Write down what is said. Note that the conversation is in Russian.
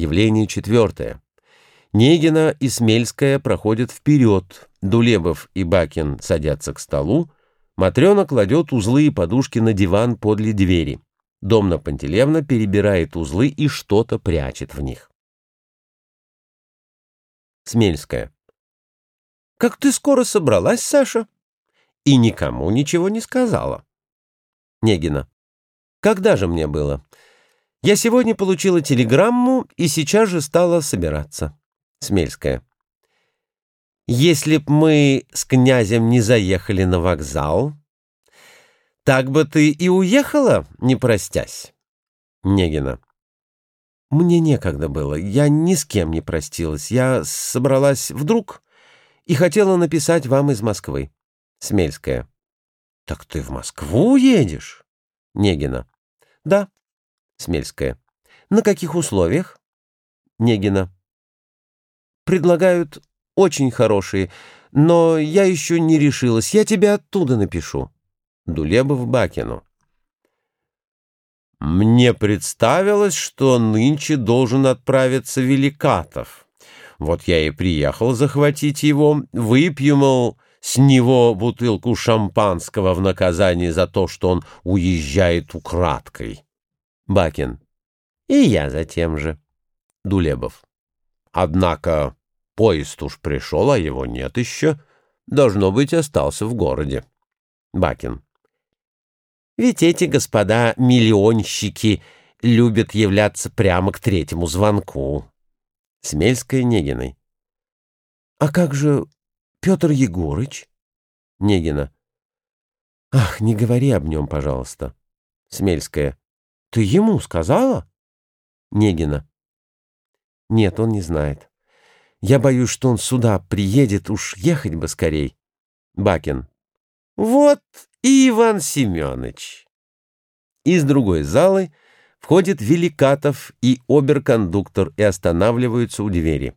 Явление четвертое. Негина и Смельская проходят вперед. Дулебов и Бакин садятся к столу. Матрена кладет узлы и подушки на диван подле двери. Домна Пантелевна перебирает узлы и что-то прячет в них. Смельская. «Как ты скоро собралась, Саша?» «И никому ничего не сказала». Негина. «Когда же мне было?» «Я сегодня получила телеграмму и сейчас же стала собираться». Смельская. «Если б мы с князем не заехали на вокзал, так бы ты и уехала, не простясь». Негина. Мне некогда было, я ни с кем не простилась. Я собралась вдруг и хотела написать вам из Москвы. Смельская. Так ты в Москву едешь? Негина. Да. Смельская. На каких условиях? Негина. Предлагают очень хорошие, но я еще не решилась. Я тебе оттуда напишу. Дулебов Бакину. Мне представилось, что нынче должен отправиться Великатов. Вот я и приехал захватить его, выпью, мол, с него бутылку шампанского в наказание за то, что он уезжает украдкой. Бакин. И я за тем же. Дулебов. Однако поезд уж пришел, а его нет еще. Должно быть, остался в городе. Бакин. Ведь эти господа миллионщики любят являться прямо к третьему звонку. Смельская Негиной. А как же Петр Егорыч? Негина. Ах, не говори об нем, пожалуйста. Смельская. Ты ему сказала? Негина. Нет, он не знает. Я боюсь, что он сюда приедет, уж ехать бы скорей. Бакин. Вот Иван Семенович. Из другой залы входит Великатов и оберкондуктор и останавливаются у двери.